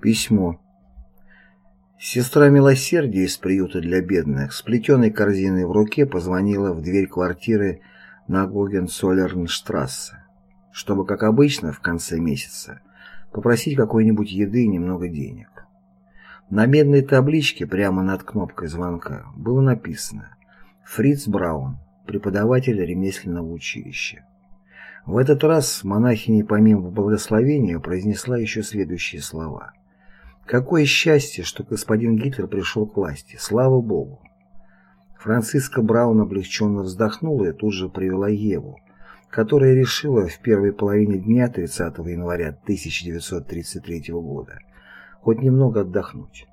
Письмо. Сестра милосердия из приюта для бедных с плетеной корзиной в руке позвонила в дверь квартиры на Гогенцоллернштрассе, чтобы, как обычно, в конце месяца попросить какой-нибудь еды и немного денег. На медной табличке прямо над кнопкой звонка было написано «Фриц Браун, преподаватель ремесленного училища». В этот раз монахиня помимо благословения произнесла еще следующие слова – Какое счастье, что господин Гитлер пришел к власти. Слава Богу. Франциска Браун облегченно вздохнула и тут же привела Еву, которая решила в первой половине дня 30 января 1933 года хоть немного отдохнуть.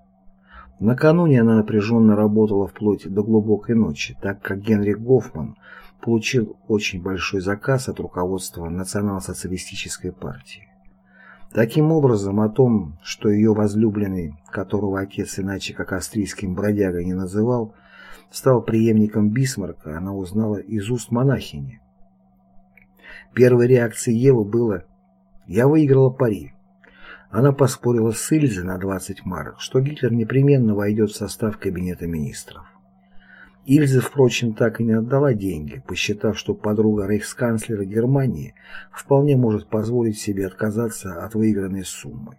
Накануне она напряженно работала вплоть до глубокой ночи, так как Генрих Гофман получил очень большой заказ от руководства Национал-социалистической партии. Таким образом, о том, что ее возлюбленный, которого отец иначе как австрийским бродягой не называл, стал преемником Бисмарка, она узнала из уст монахини. Первой реакцией Евы было «Я выиграла пари». Она поспорила с Ильзе на 20 марок, что Гитлер непременно войдет в состав кабинета министров. Ильза, впрочем, так и не отдала деньги, посчитав, что подруга рейхсканцлера Германии вполне может позволить себе отказаться от выигранной суммы.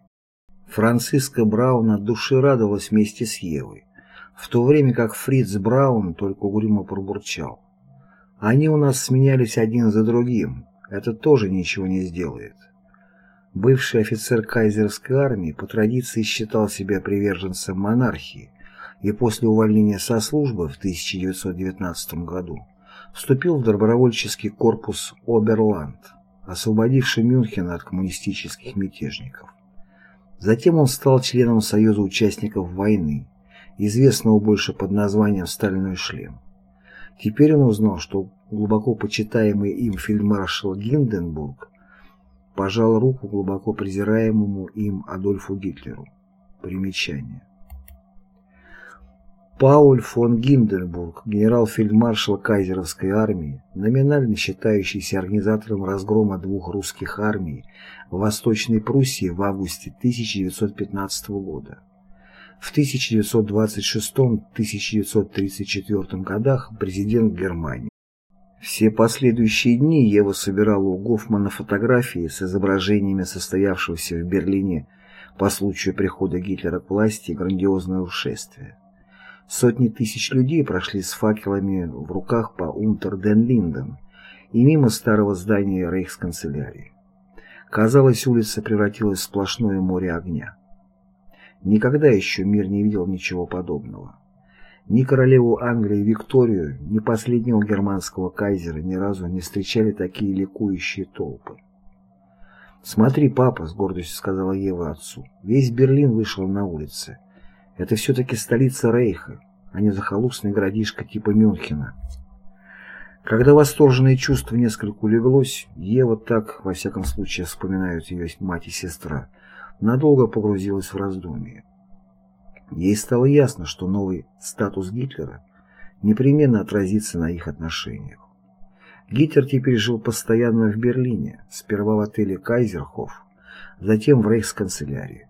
Франциска Браун от души радовалась вместе с Евой, в то время как Фриц Браун только угрюмо пробурчал. Они у нас сменялись один за другим, это тоже ничего не сделает. Бывший офицер кайзерской армии по традиции считал себя приверженцем монархии, и после увольнения со службы в 1919 году вступил в добровольческий корпус Оберланд, освободивший Мюнхен от коммунистических мятежников. Затем он стал членом Союза участников войны, известного больше под названием «Стальной шлем». Теперь он узнал, что глубоко почитаемый им фельдмаршал Гинденбург пожал руку глубоко презираемому им Адольфу Гитлеру. Примечание. Пауль фон Гинденбург, генерал-фельдмаршал кайзеровской армии, номинально считающийся организатором разгрома двух русских армий в Восточной Пруссии в августе 1915 года. В 1926-1934 годах президент Германии. Все последующие дни Ева собирала у Гофмана фотографии с изображениями состоявшегося в Берлине по случаю прихода Гитлера к власти грандиозного шествия. Сотни тысяч людей прошли с факелами в руках по Унтер-ден-Линден и мимо старого здания рейхсканцелярии. Казалось, улица превратилась в сплошное море огня. Никогда еще мир не видел ничего подобного. Ни королеву Англии Викторию, ни последнего германского кайзера ни разу не встречали такие ликующие толпы. «Смотри, папа», — с гордостью сказала Ева отцу, — «весь Берлин вышел на улицы. Это все-таки столица Рейха, а не захолустный городишко типа Мюнхена. Когда восторженное чувство несколько улеглось, Ева так, во всяком случае, вспоминают ее мать и сестра, надолго погрузилась в раздумье. Ей стало ясно, что новый статус Гитлера непременно отразится на их отношениях. Гитлер теперь жил постоянно в Берлине, сперва в отеле «Кайзерхоф», затем в рейхсканцелярии.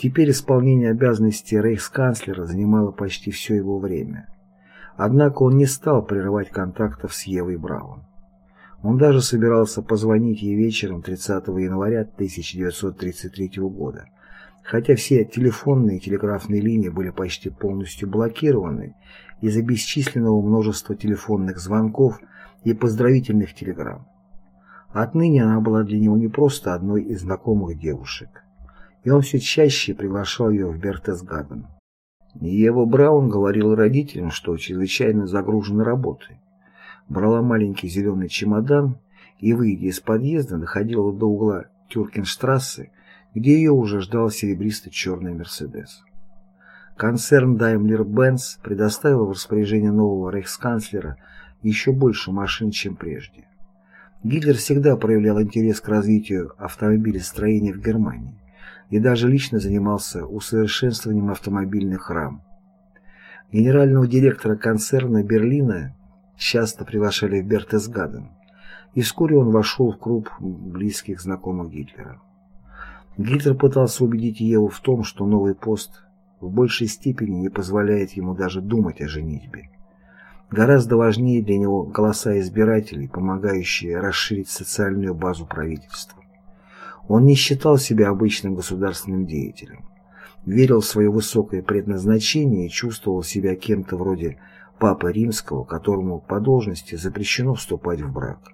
Теперь исполнение обязанностей рейхсканцлера занимало почти все его время. Однако он не стал прерывать контактов с Евой Браун. Он даже собирался позвонить ей вечером 30 января 1933 года, хотя все телефонные и телеграфные линии были почти полностью блокированы из-за бесчисленного множества телефонных звонков и поздравительных телеграмм. Отныне она была для него не просто одной из знакомых девушек и он все чаще приглашал ее в Бертесгаден. Ева Браун говорила родителям, что чрезвычайно загружена работой. Брала маленький зеленый чемодан и, выйдя из подъезда, доходила до угла Тюркенштрассе, где ее уже ждал серебристо-черный «Мерседес». Концерн Daimler-Benz предоставил в распоряжение нового рейхсканцлера еще больше машин, чем прежде. Гитлер всегда проявлял интерес к развитию автомобилестроения в Германии и даже лично занимался усовершенствованием автомобильных рам. Генерального директора концерна Берлина часто приглашали в Бертесгаден, и вскоре он вошел в круг близких знакомых Гитлера. Гитлер пытался убедить Еву в том, что новый пост в большей степени не позволяет ему даже думать о женитьбе. Гораздо важнее для него голоса избирателей, помогающие расширить социальную базу правительства. Он не считал себя обычным государственным деятелем, верил в свое высокое предназначение и чувствовал себя кем-то вроде Папы Римского, которому по должности запрещено вступать в брак.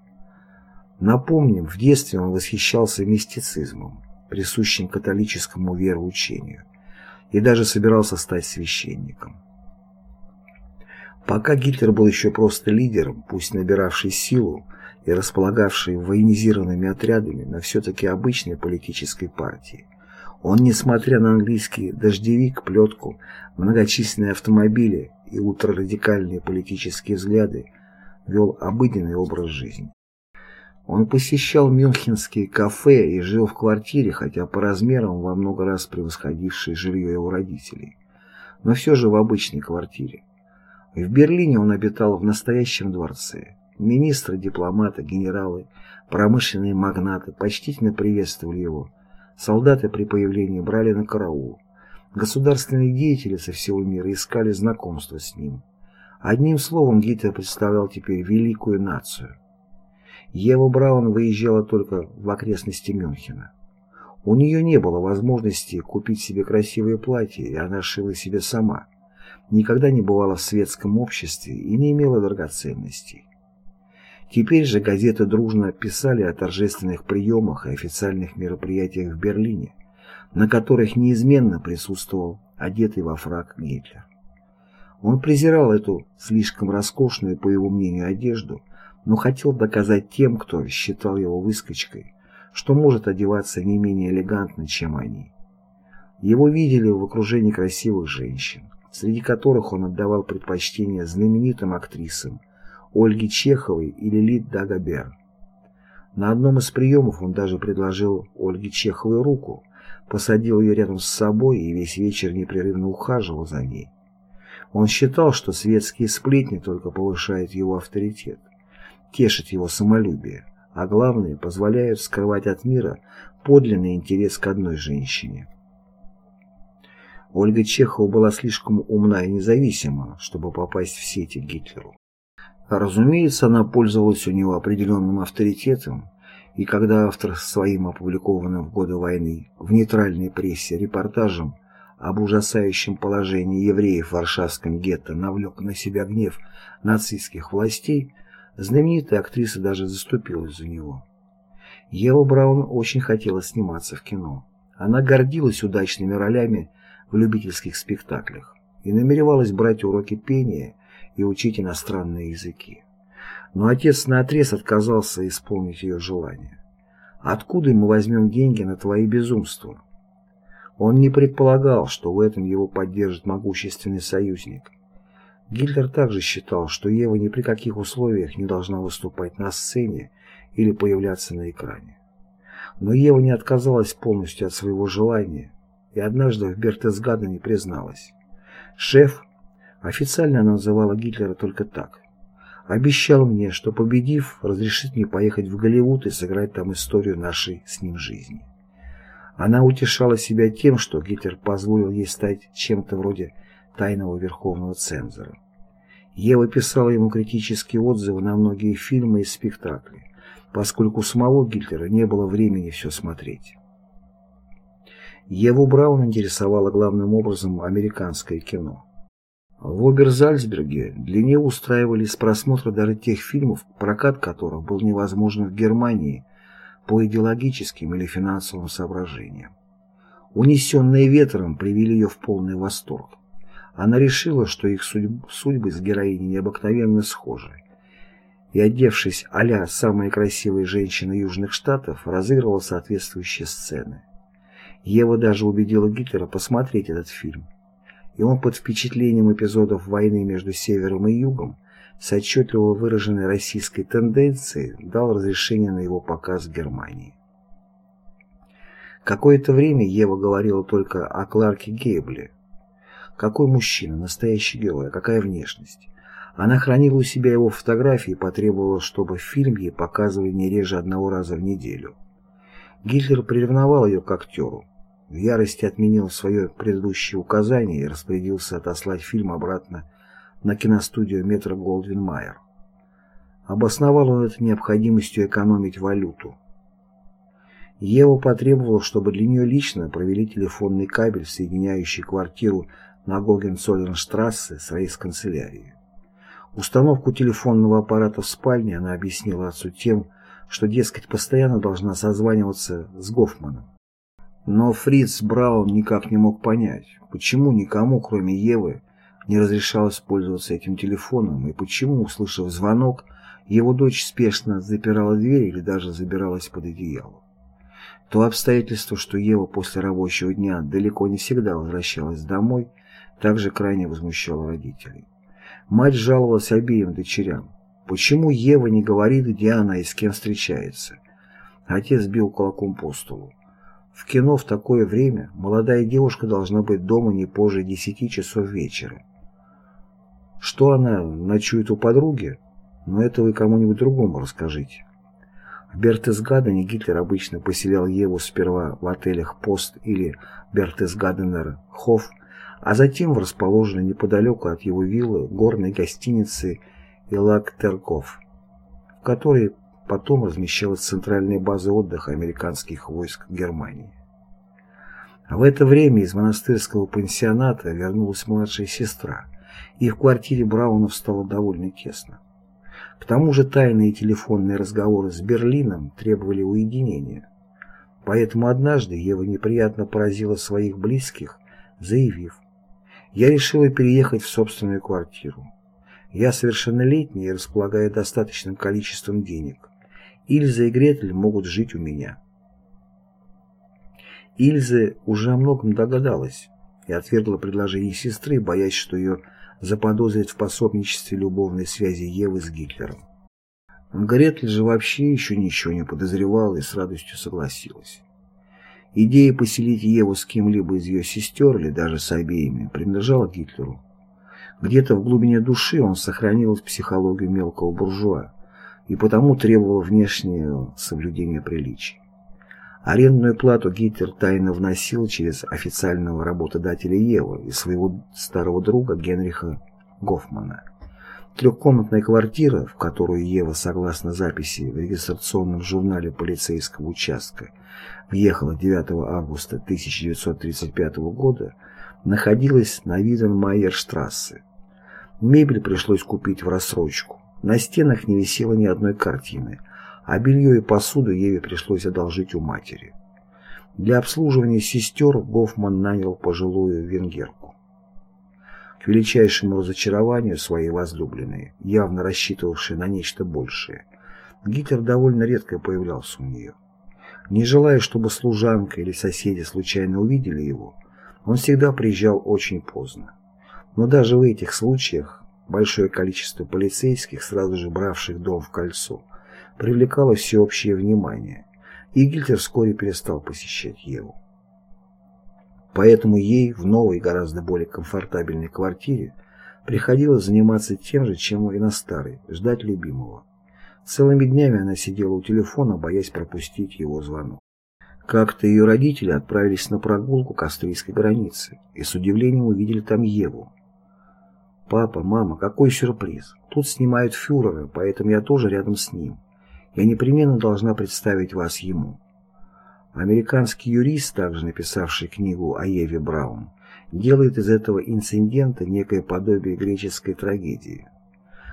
Напомним, в детстве он восхищался мистицизмом, присущим католическому вероучению, и даже собирался стать священником. Пока Гитлер был еще просто лидером, пусть набиравший силу и располагавший военизированными отрядами, но все-таки обычной политической партии, он, несмотря на английский дождевик, плетку, многочисленные автомобили и ультрарадикальные политические взгляды, вел обыденный образ жизни. Он посещал мюнхенские кафе и жил в квартире, хотя по размерам во много раз превосходившей жилье его родителей, но все же в обычной квартире. В Берлине он обитал в настоящем дворце. Министры, дипломаты, генералы, промышленные магнаты почтительно приветствовали его. Солдаты при появлении брали на караул. Государственные деятели со всего мира искали знакомства с ним. Одним словом, Гитлер представлял теперь великую нацию. Ева Браун выезжала только в окрестности Мюнхена. У нее не было возможности купить себе красивое платье, и она шила себе сама. Никогда не бывала в светском обществе и не имела драгоценностей. Теперь же газеты дружно писали о торжественных приемах и официальных мероприятиях в Берлине, на которых неизменно присутствовал одетый во фрак Гитлер. Он презирал эту слишком роскошную, по его мнению, одежду, но хотел доказать тем, кто считал его выскочкой, что может одеваться не менее элегантно, чем они. Его видели в окружении красивых женщин, среди которых он отдавал предпочтение знаменитым актрисам Ольге Чеховой и Лилит Дагобер. На одном из приемов он даже предложил Ольге Чеховой руку, посадил ее рядом с собой и весь вечер непрерывно ухаживал за ней. Он считал, что светские сплетни только повышают его авторитет тешит его самолюбие, а главное, позволяют скрывать от мира подлинный интерес к одной женщине. Ольга Чехова была слишком умна и независима, чтобы попасть в сети Гитлеру. Разумеется, она пользовалась у него определенным авторитетом, и когда автор своим опубликованным в годы войны в нейтральной прессе репортажем об ужасающем положении евреев в Варшавском гетто навлек на себя гнев нацистских властей, Знаменитая актриса даже заступилась за него. Ева Браун очень хотела сниматься в кино. Она гордилась удачными ролями в любительских спектаклях и намеревалась брать уроки пения и учить иностранные языки. Но отец наотрез отказался исполнить ее желание. «Откуда мы возьмем деньги на твои безумства?» Он не предполагал, что в этом его поддержит могущественный союзник. Гитлер также считал, что Ева ни при каких условиях не должна выступать на сцене или появляться на экране. Но Ева не отказалась полностью от своего желания и однажды в Бертесгадене призналась. Шеф, официально она называла Гитлера только так, обещал мне, что победив, разрешит мне поехать в Голливуд и сыграть там историю нашей с ним жизни. Она утешала себя тем, что Гитлер позволил ей стать чем-то вроде тайного верховного цензора. Ева писала ему критические отзывы на многие фильмы и спектакли, поскольку у самого Гитлера не было времени все смотреть. Еву Браун интересовало главным образом американское кино. В Оберзальцберге для нее устраивали с просмотра даже тех фильмов, прокат которых был невозможен в Германии по идеологическим или финансовым соображениям. Унесенные ветром привели ее в полный восторг. Она решила, что их судьбы с героиней необыкновенно схожи. И, одевшись а самые красивые женщины Южных Штатов, разыгрывала соответствующие сцены. Ева даже убедила Гитлера посмотреть этот фильм. И он под впечатлением эпизодов войны между Севером и Югом с отчетливо выраженной российской тенденцией дал разрешение на его показ в Германии. Какое-то время Ева говорила только о Кларке Гейбле, какой мужчина, настоящий герой, а какая внешность. Она хранила у себя его фотографии и потребовала, чтобы фильм ей показывали не реже одного раза в неделю. Гитлер приревновал ее к актеру. В ярости отменил свое предыдущее указание и распорядился отослать фильм обратно на киностудию Метро Голдвин Майер. Обосновал он это необходимостью экономить валюту. Ева потребовала, чтобы для нее лично провели телефонный кабель, соединяющий квартиру на Гогенцоллернштрассе с рейс-канцелярией. Установку телефонного аппарата в спальне она объяснила отцу тем, что, дескать, постоянно должна созваниваться с Гофманом. Но Фриц Браун никак не мог понять, почему никому, кроме Евы, не разрешалось пользоваться этим телефоном и почему, услышав звонок, его дочь спешно запирала дверь или даже забиралась под одеяло. То обстоятельство, что Ева после рабочего дня далеко не всегда возвращалась домой, также крайне возмущало родителей. Мать жаловалась обеим дочерям. Почему Ева не говорит, где она и с кем встречается? Отец бил кулаком по столу. В кино в такое время молодая девушка должна быть дома не позже десяти часов вечера. Что она ночует у подруги? Но это вы кому-нибудь другому расскажите. В Бертесгадене Гитлер обычно поселял Еву сперва в отелях «Пост» или «Бертесгаденер Хофф», а затем в расположенной неподалеку от его виллы горной гостинице «Илактергоф», в которой потом размещалась центральная база отдыха американских войск Германии. В это время из монастырского пансионата вернулась младшая сестра, и в квартире Браунов стало довольно тесно. К тому же тайные телефонные разговоры с Берлином требовали уединения. Поэтому однажды Ева неприятно поразила своих близких, заявив, «Я решила переехать в собственную квартиру. Я совершеннолетняя и располагаю достаточным количеством денег. Ильза и Гретель могут жить у меня». Ильза уже о многом догадалась и отвергла предложение сестры, боясь, что ее заподозрит в пособничестве любовной связи Евы с Гитлером. Гретель же вообще еще ничего не подозревала и с радостью согласилась. Идея поселить Еву с кем-либо из ее сестер или даже с обеими принадлежала Гитлеру. Где-то в глубине души он сохранил психологию мелкого буржуа и потому требовал внешнего соблюдения приличий. Арендную плату Гитлер тайно вносил через официального работодателя Евы и своего старого друга Генриха Гофмана. Трехкомнатная квартира, в которую Ева, согласно записи в регистрационном журнале полицейского участка, въехала 9 августа 1935 года, находилась на Виденмайерштрассе. Мебель пришлось купить в рассрочку. На стенах не висело ни одной картины – а белье и посуду Еве пришлось одолжить у матери. Для обслуживания сестер Гофман нанял пожилую венгерку. К величайшему разочарованию своей возлюбленной, явно рассчитывавшей на нечто большее, Гитлер довольно редко появлялся у нее. Не желая, чтобы служанка или соседи случайно увидели его, он всегда приезжал очень поздно. Но даже в этих случаях большое количество полицейских, сразу же бравших дом в кольцо, привлекало всеобщее внимание, и Гильтер вскоре перестал посещать Еву. Поэтому ей в новой, гораздо более комфортабельной квартире приходилось заниматься тем же, чем и на старой, ждать любимого. Целыми днями она сидела у телефона, боясь пропустить его звонок. Как-то ее родители отправились на прогулку к австрийской границе и с удивлением увидели там Еву. «Папа, мама, какой сюрприз! Тут снимают фюрера, поэтому я тоже рядом с ним. Я непременно должна представить вас ему. Американский юрист, также написавший книгу о Еве Браун, делает из этого инцидента некое подобие греческой трагедии.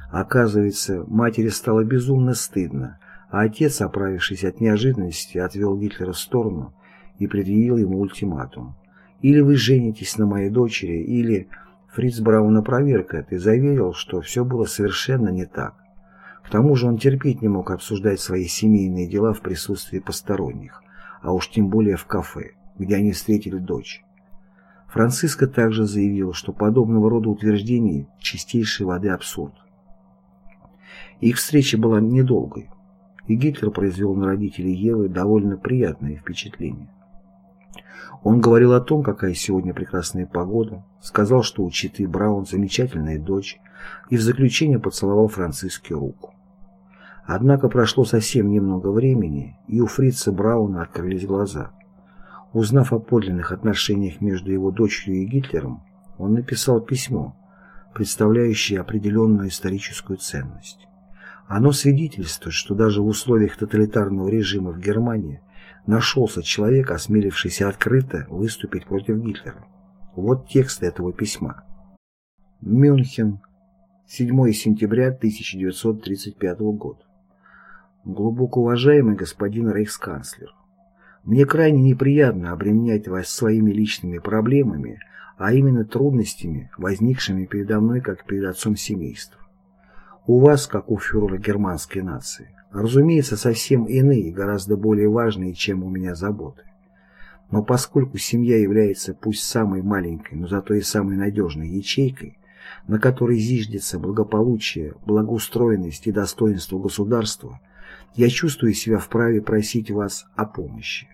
Оказывается, матери стало безумно стыдно, а отец, оправившись от неожиданности, отвел Гитлера в сторону и предъявил ему ультиматум. Или вы женитесь на моей дочери, или... Фриц Браун опроверг это и заверил, что все было совершенно не так. К тому же он терпеть не мог обсуждать свои семейные дела в присутствии посторонних, а уж тем более в кафе, где они встретили дочь. Франциско также заявил, что подобного рода утверждений – чистейшей воды абсурд. Их встреча была недолгой, и Гитлер произвел на родителей Евы довольно приятное впечатление. Он говорил о том, какая сегодня прекрасная погода, сказал, что у Читы Браун замечательная дочь, и в заключение поцеловал Франциске руку. Однако прошло совсем немного времени, и у фрица Брауна открылись глаза. Узнав о подлинных отношениях между его дочерью и Гитлером, он написал письмо, представляющее определенную историческую ценность. Оно свидетельствует, что даже в условиях тоталитарного режима в Германии нашелся человек, осмелившийся открыто выступить против Гитлера. Вот текст этого письма. Мюнхен, 7 сентября 1935 года. Глубоко уважаемый господин рейхсканцлер, мне крайне неприятно обременять вас своими личными проблемами, а именно трудностями, возникшими передо мной как перед отцом семейства. У вас, как у фюрера германской нации, разумеется, совсем иные, гораздо более важные, чем у меня заботы. Но поскольку семья является пусть самой маленькой, но зато и самой надежной ячейкой, на которой зиждется благополучие, благоустроенность и достоинство государства – я чувствую себя вправе просить вас о помощи.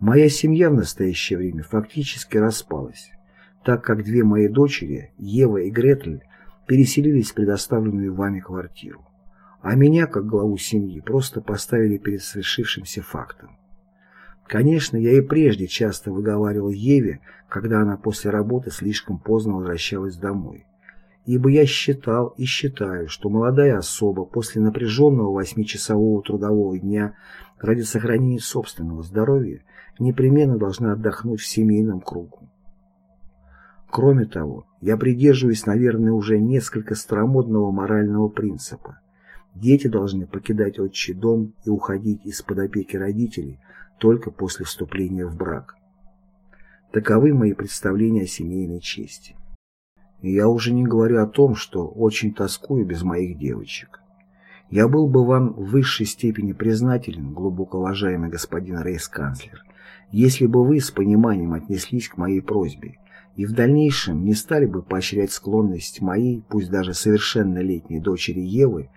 Моя семья в настоящее время фактически распалась, так как две мои дочери, Ева и Гретель, переселились в предоставленную вами квартиру, а меня, как главу семьи, просто поставили перед совершившимся фактом. Конечно, я и прежде часто выговаривал Еве, когда она после работы слишком поздно возвращалась домой ибо я считал и считаю, что молодая особа после напряженного восьмичасового трудового дня ради сохранения собственного здоровья непременно должна отдохнуть в семейном кругу. Кроме того, я придерживаюсь, наверное, уже несколько старомодного морального принципа. Дети должны покидать отчий дом и уходить из-под опеки родителей только после вступления в брак. Таковы мои представления о семейной чести. И я уже не говорю о том, что очень тоскую без моих девочек. Я был бы вам в высшей степени признателен, глубоко уважаемый господин рейхсканцлер, если бы вы с пониманием отнеслись к моей просьбе и в дальнейшем не стали бы поощрять склонность моей, пусть даже совершеннолетней дочери Евы,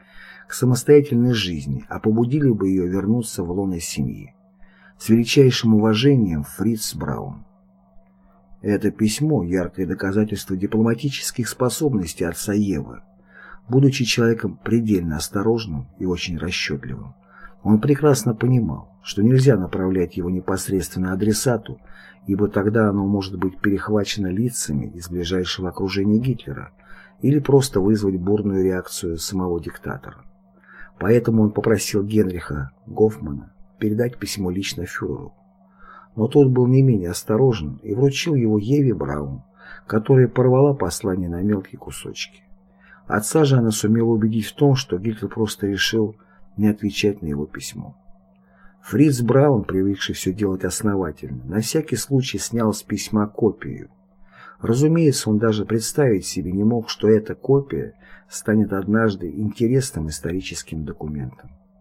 к самостоятельной жизни, а побудили бы ее вернуться в лоно семьи. С величайшим уважением, Фриц Браун. Это письмо – яркое доказательство дипломатических способностей отца Евы. Будучи человеком предельно осторожным и очень расчетливым, он прекрасно понимал, что нельзя направлять его непосредственно адресату, ибо тогда оно может быть перехвачено лицами из ближайшего окружения Гитлера или просто вызвать бурную реакцию самого диктатора. Поэтому он попросил Генриха Гофмана передать письмо лично фюреру но тот был не менее осторожен и вручил его Еве Браун, которая порвала послание на мелкие кусочки. Отца же она сумела убедить в том, что Гитлер просто решил не отвечать на его письмо. Фриц Браун, привыкший все делать основательно, на всякий случай снял с письма копию. Разумеется, он даже представить себе не мог, что эта копия станет однажды интересным историческим документом.